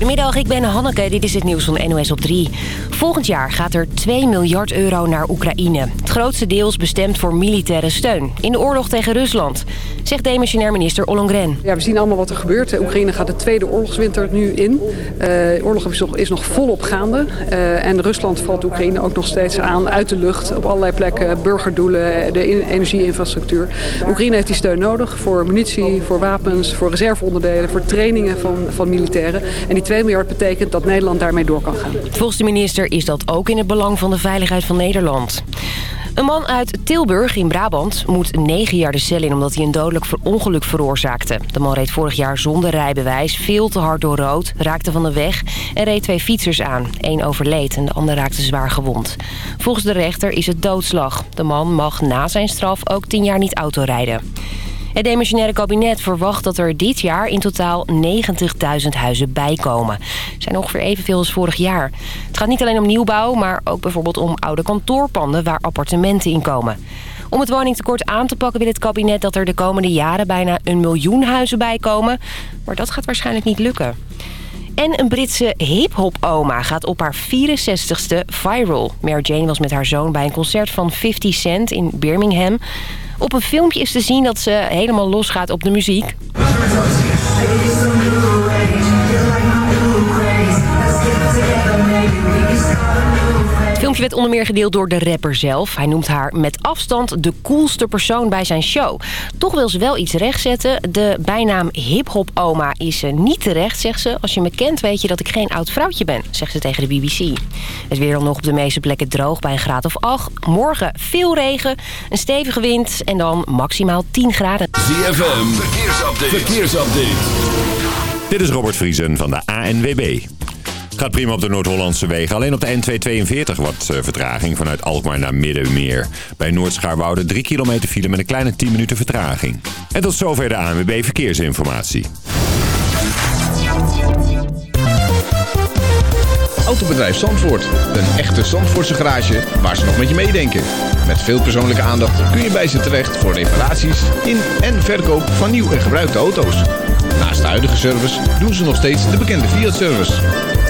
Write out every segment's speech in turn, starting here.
Goedemiddag, ik ben Hanneke. Dit is het nieuws van NOS op 3. Volgend jaar gaat er 2 miljard euro naar Oekraïne. Het grootste deel is bestemd voor militaire steun in de oorlog tegen Rusland, zegt demissionair minister Ollongren. Ja, we zien allemaal wat er gebeurt. Oekraïne gaat de tweede oorlogswinter nu in. De oorlog is nog, volop gaande. Uh, en Rusland valt Oekraïne ook nog steeds aan uit de lucht op allerlei plekken. Burgerdoelen, de energieinfrastructuur. Oekraïne heeft die steun nodig voor munitie, voor wapens, voor reserveonderdelen, voor trainingen van, van militairen. En 2 miljard betekent dat Nederland daarmee door kan gaan. Volgens de minister is dat ook in het belang van de veiligheid van Nederland. Een man uit Tilburg in Brabant moet negen jaar de cel in... omdat hij een dodelijk ongeluk veroorzaakte. De man reed vorig jaar zonder rijbewijs, veel te hard door rood... raakte van de weg en reed twee fietsers aan. Eén overleed en de ander raakte zwaar gewond. Volgens de rechter is het doodslag. De man mag na zijn straf ook tien jaar niet autorijden. Het demissionaire kabinet verwacht dat er dit jaar in totaal 90.000 huizen bijkomen. Dat zijn ongeveer evenveel als vorig jaar. Het gaat niet alleen om nieuwbouw, maar ook bijvoorbeeld om oude kantoorpanden waar appartementen in komen. Om het woningtekort aan te pakken wil het kabinet dat er de komende jaren bijna een miljoen huizen bijkomen. Maar dat gaat waarschijnlijk niet lukken. En een Britse hip-hop-oma gaat op haar 64ste viral. Mary Jane was met haar zoon bij een concert van 50 Cent in Birmingham. Op een filmpje is te zien dat ze helemaal losgaat op de muziek. Filmpje werd onder meer gedeeld door de rapper zelf. Hij noemt haar met afstand de coolste persoon bij zijn show. Toch wil ze wel iets rechtzetten. De bijnaam hip-hop-oma is niet terecht, zegt ze. Als je me kent weet je dat ik geen oud vrouwtje ben, zegt ze tegen de BBC. Het weer dan nog op de meeste plekken droog bij een graad of 8. Morgen veel regen, een stevige wind en dan maximaal 10 graden. ZFM, verkeersupdate. verkeersupdate. Dit is Robert Vriesen van de ANWB. Gaat prima op de Noord-Hollandse wegen. Alleen op de N242 wat uh, vertraging vanuit Alkmaar naar Middenmeer. Bij Noord-Schaarwoude 3 kilometer file met een kleine 10 minuten vertraging. En tot zover de ANWB Verkeersinformatie. Autobedrijf Zandvoort. Een echte Zandvoortse garage waar ze nog met je meedenken. Met veel persoonlijke aandacht kun je bij ze terecht voor reparaties in en verkoop van nieuw en gebruikte auto's. Naast de huidige service doen ze nog steeds de bekende Fiat-service.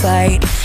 Fight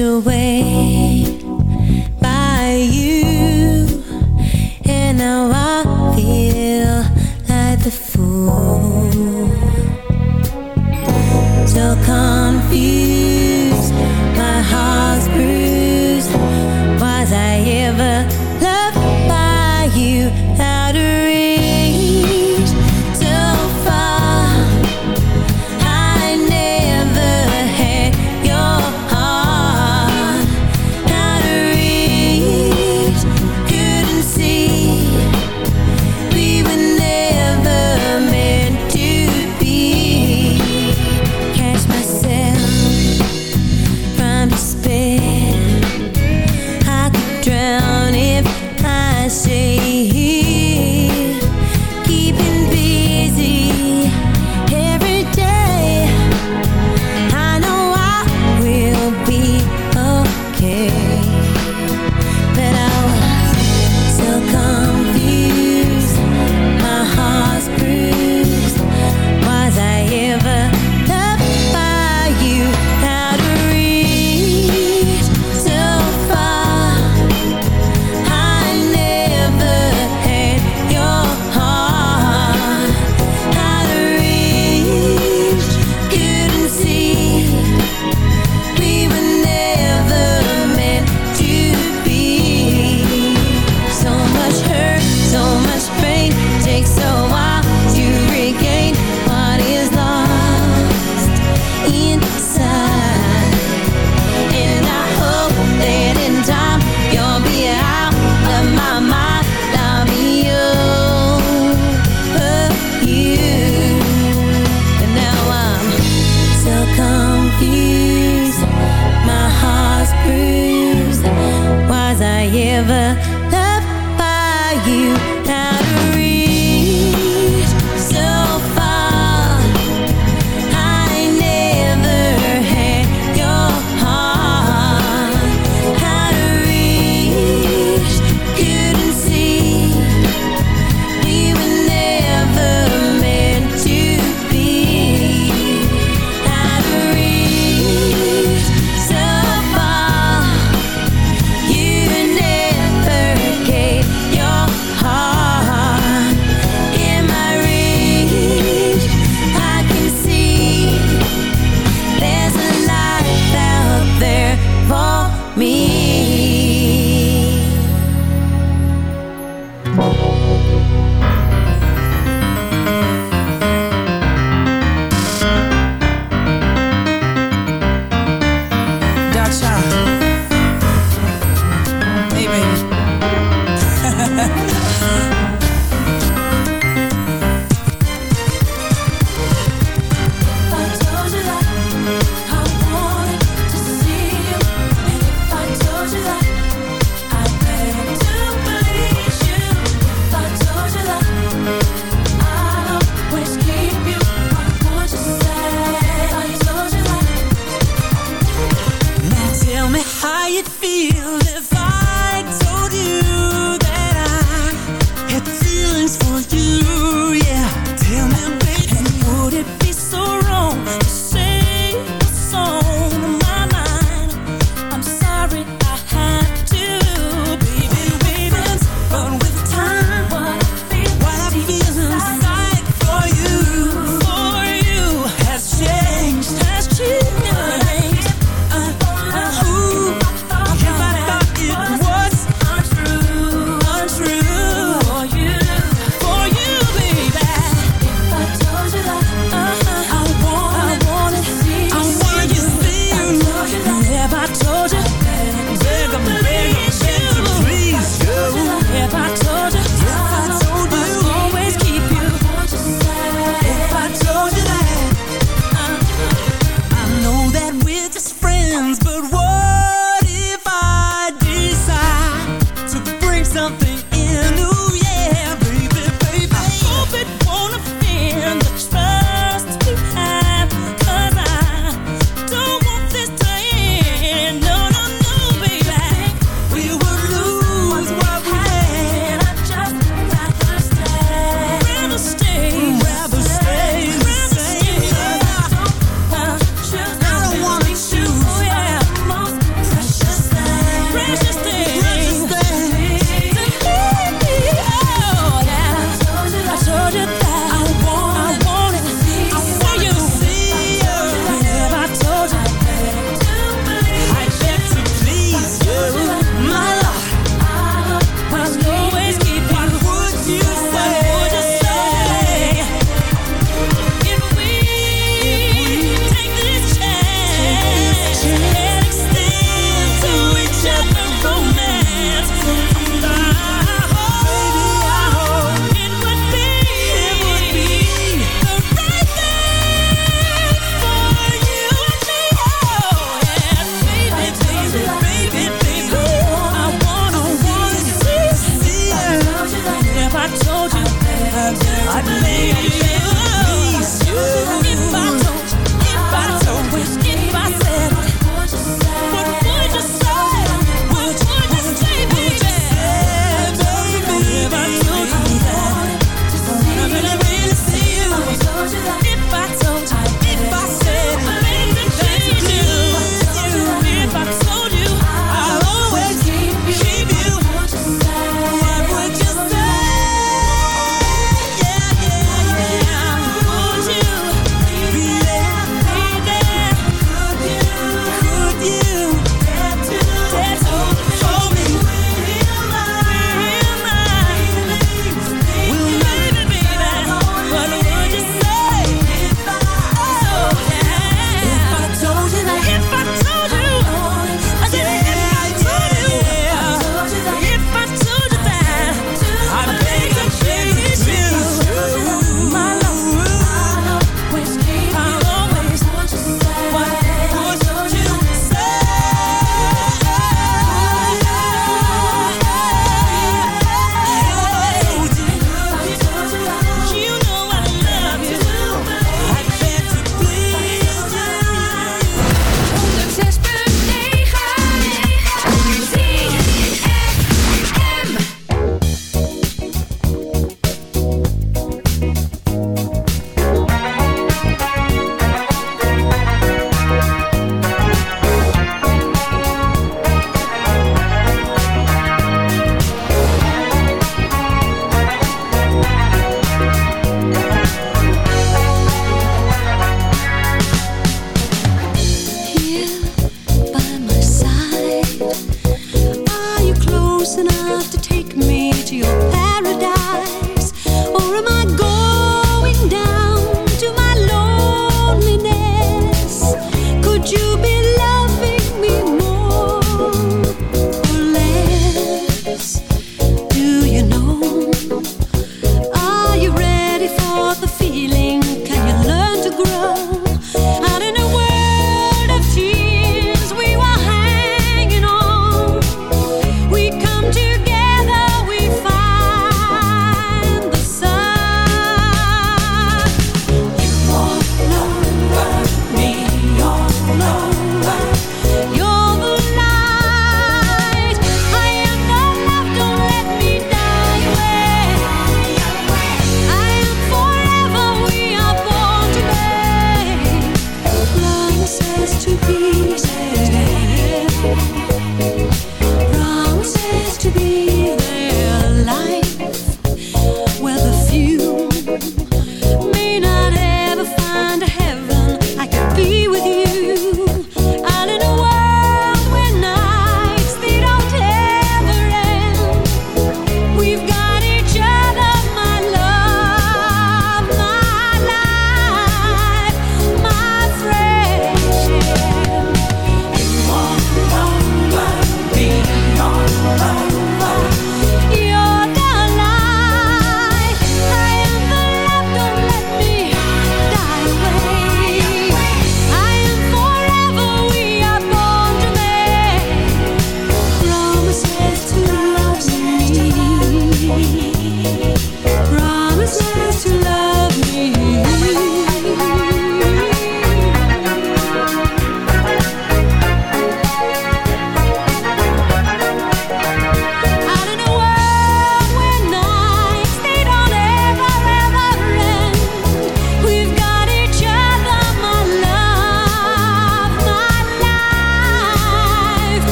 to wait.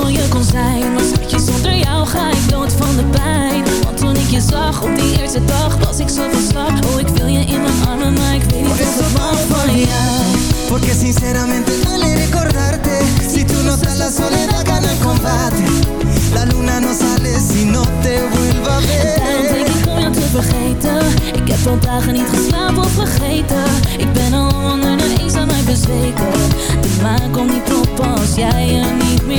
Voor je kon zijn. Maar schatje, zonder jou ga ik dood van de pijn. Want toen ik je zag op die eerste dag Was ik zo van slag. Oh, ik wil je in mijn armen Maar ik weet niet Por ik pa' van jou. Porque sinceramente duele recordarte. Si tú no estás la soledad gana el combate. La luna no sale si no te vuelva a Daarom denk ver ik om jou te vergeten. Ik heb al dagen niet geslapen of vergeten. Ik ben al onder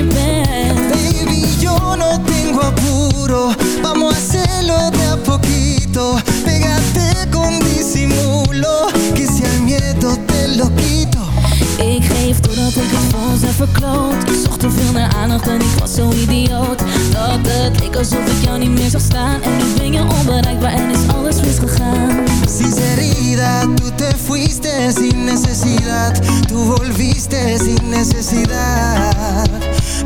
bent Baby, yo no tengo apuro Vamos a hacerlo de a poquito. Pégate con disimulo Que si al miedo te lo quito ik verkloot Ik zocht te veel naar aandacht en ik was zo idioot. Dat het leek alsof ik jou niet meer zag staan. En nu ben je onbereikbaar en is alles misgegaan. Sinceridad, tú te fuiste sin necesidad. Tú volviste sin necesidad.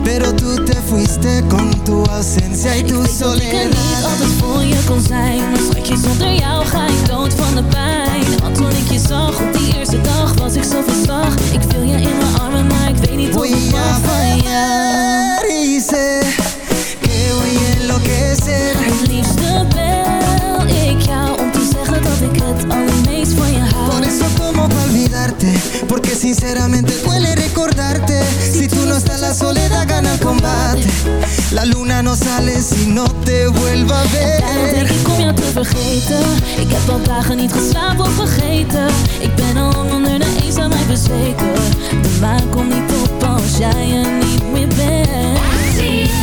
Pero tú te fuiste con tu ausencia y Ik tu weet dat ik er niet soledad. altijd voor je kon zijn. Maar schatje, zonder jou ga ik dood van de pijn. Want toen ik je zag op die eerste dag was ik zo van slag. Ik wil je in ik Voy a ver y sé que voy a enloquecer. Het liefste bel ik jou om te zeggen dat ik het allermeest van je Por hou eso tomo pa' olvidarte Porque sinceramente duele recordarte. Si tú no estás la soledad gana el combate. La luna no sale si no te vuelva a Daarom denk ver ik om jou te vergeten. Ik heb al dagen niet geslapen of vergeten. Ik ben al onder de eens aan mij bezweken. De maan komt niet op fall shy and need me I see.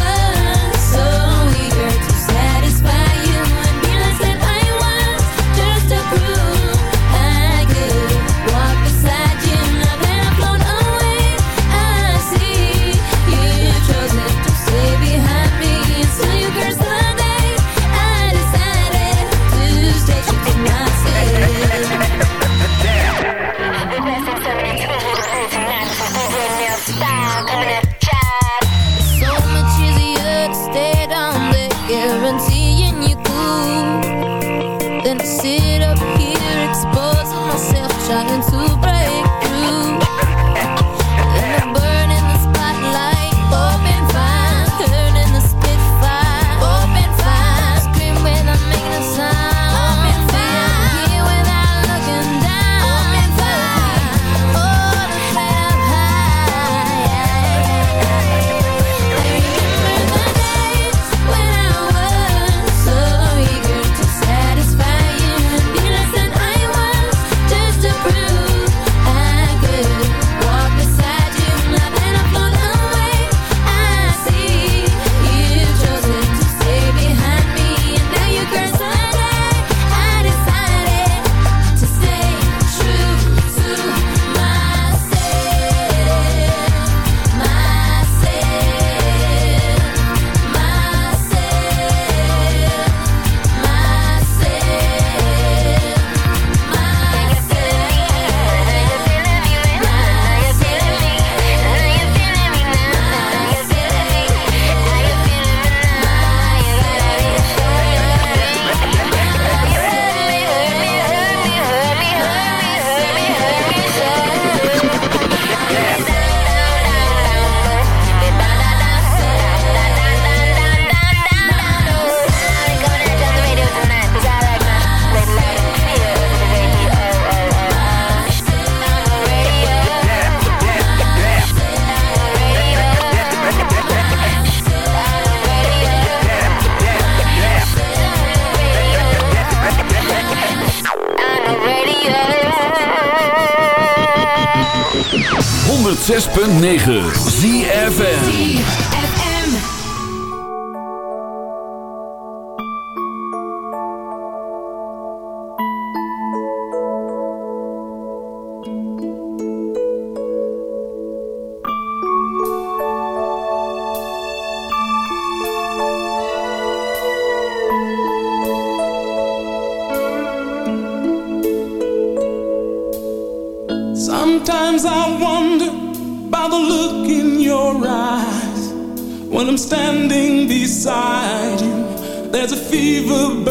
106.9 ZFN fever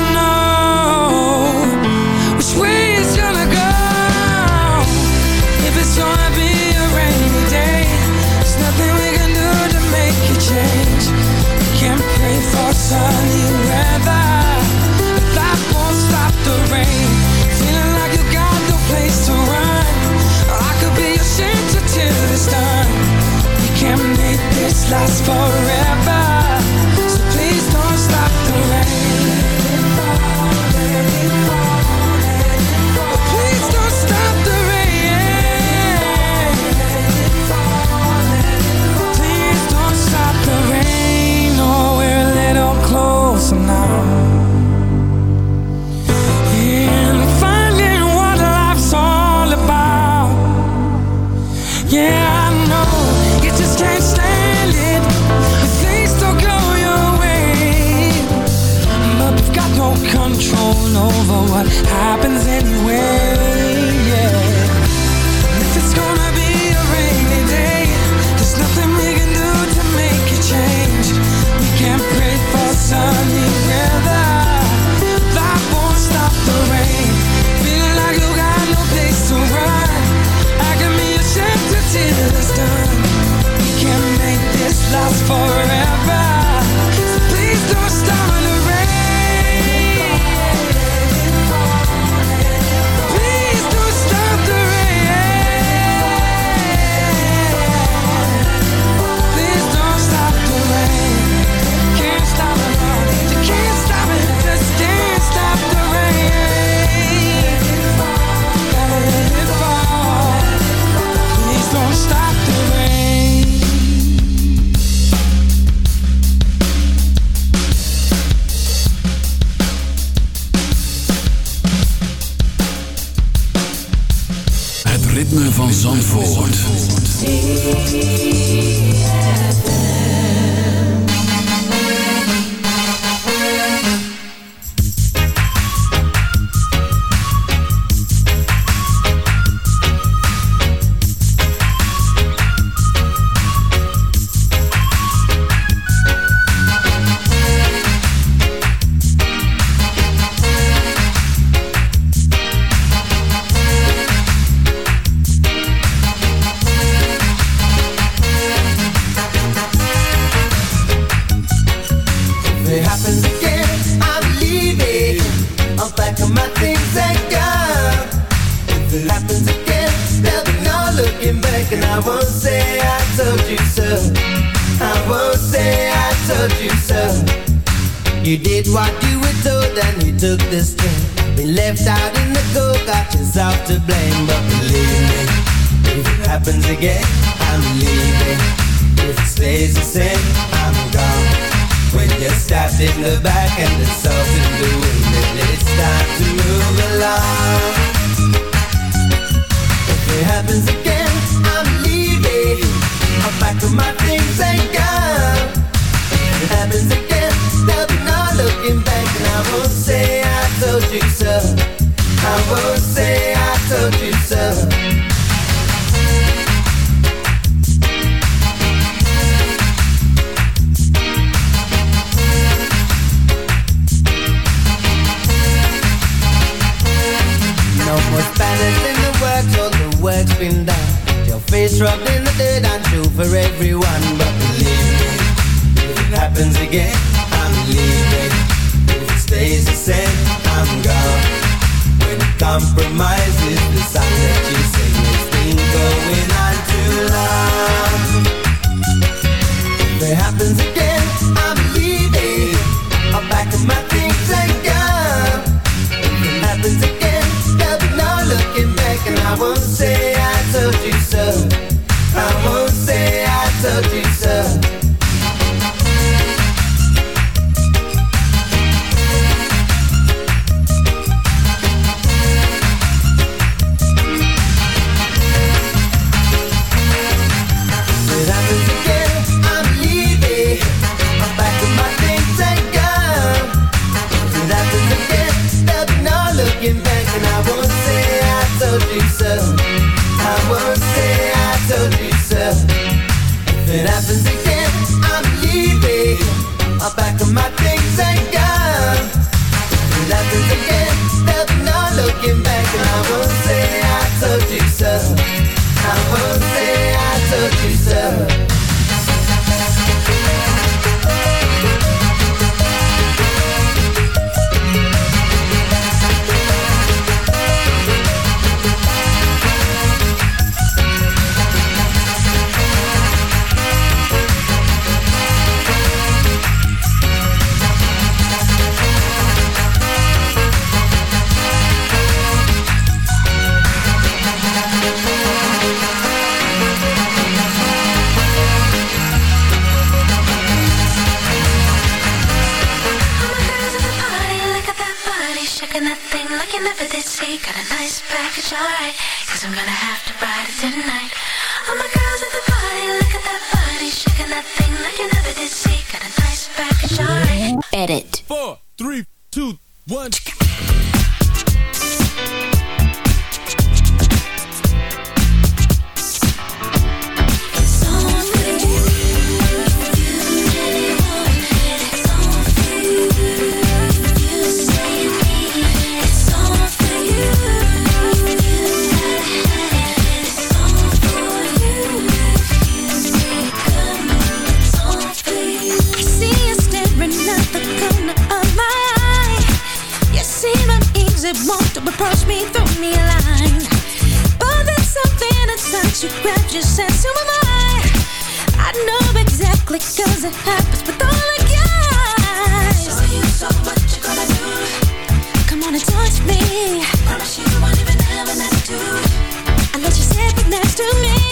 last forever. over what happens anyway. There'll be no looking back And I won't say I told you so. I won't say I told you so. You did what you were told And you took the string Been left out in the cold Got yourself to blame But believe me If it happens again I'm leaving. If it stays the same I'm gone. When you're stabbed in the back And the all in the wind And it's time to move along it happens again, I'm leaving. I'm back to my things and go. It happens again, Still not looking back, and I won't say I told you so. I won't say I told you so. No more Spanish in the works work's been done. Your face rubbed in the dirt and true for everyone. But believe me, if it happens again, I'm leaving. If it stays the same, I'm gone. When it compromises the sound that you sing, it's been going on too long. If it happens again, I'm leaving. I'm back in my and I won't say I told you so. I won't say I told you so. you grab your sense, who am I? I know exactly cause it happens with all the guys So you, so what you gonna do? Come on and touch me Promise you won't even have an attitude Unless you sit next to me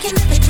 can never